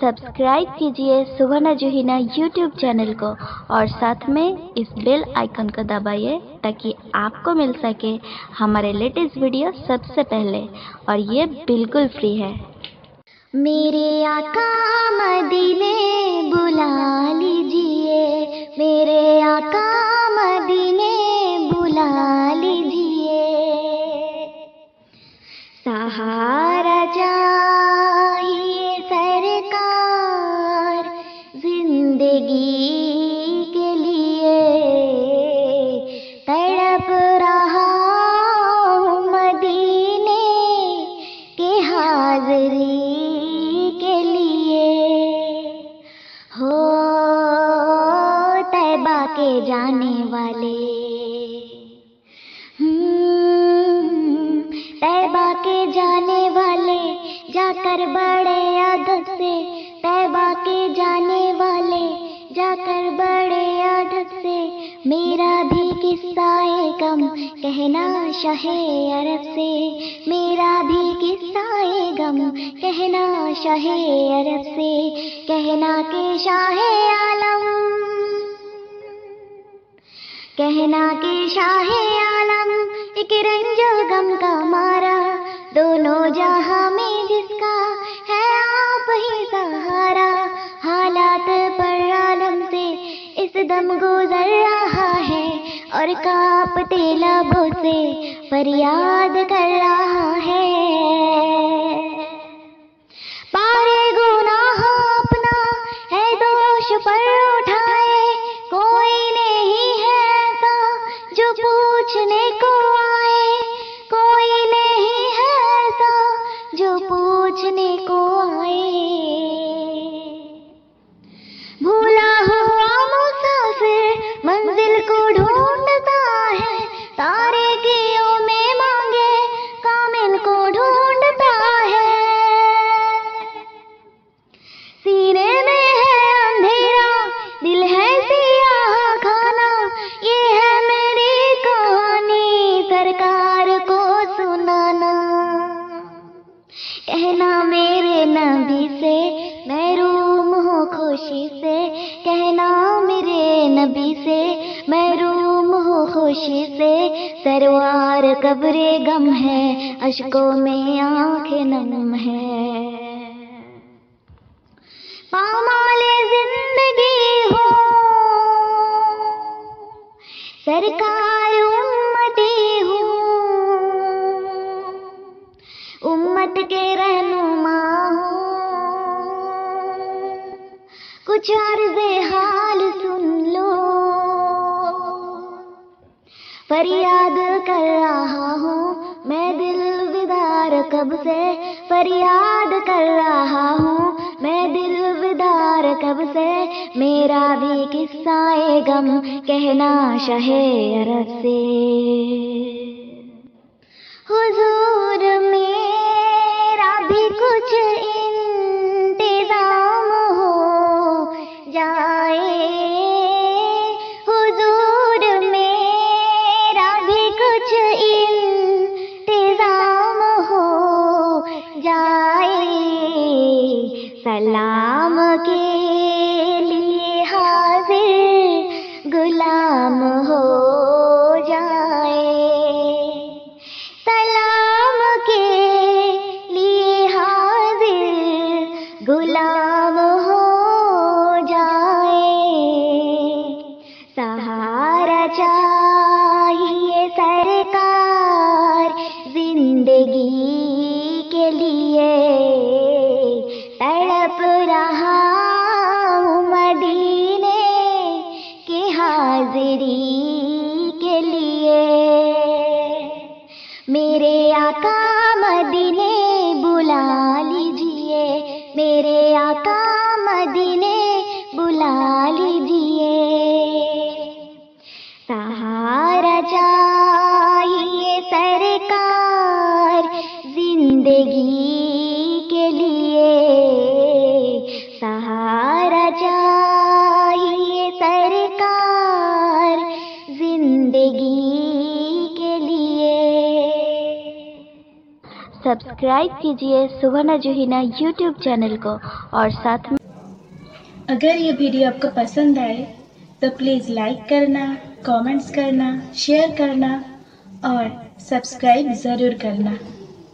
Subscribe कीजिए सुवर्ण जोहिना YouTube channel को और साथ में इस बेल आइकन को दबाइए ताकि आपको मिल सके हमारे लेटेस्ट वीडियो सबसे पहले और ये बिल्कुल फ्री है। मेरे आका मदीने बुला लीजिए, मेरे आका के जाने वाले। हम्म, तैबा के जाने वाले जाकर बड़े अदब से। तैबा के जाने वाले जाकर बड़े अदब से। मेरा भी किस्सा है गम कहना शाहे अरब से। मेरा भी किस्सा है गम कहना शाहे अरब से। कहना के शाहे आलम कहना के शाहे आलम, एक रंजो गम का मारा। दोनों जहाँ में जिसका है आप ही सहारा। हालात पर आलम से इस दम गुजर रहा है और कांपते लबों से फरियाद कर रहा है। पारे गुनाह अपना है दोष पर कहना मेरे नबी से मैं रूम हो खुशी से। कहना मेरे नबी से मैं रूम हो खुशी से। सरवार कब्रे गम है, अशकों में आँखें नम है। पामाले उम्मत के रहनुमा कुछ अर्ज़े हाल सुन लो। फरियाद कर रहा हूँ मैं दिल विदार कब से? फरियाद कर रहा हूँ मैं दिल विदार कब से? मेरा भी किस्सा गम कहना शहे अरब से। सलाम के मेरे आका मदीने सब्सक्राइब कीजिए सुगना जुहिना यूट्यूब चैनल को और साथ में अगर ये वीडियो आपको पसंद आए तो प्लीज़ लाइक करना कमेंट्स करना शेयर करना और सब्सक्राइब ज़रूर करना।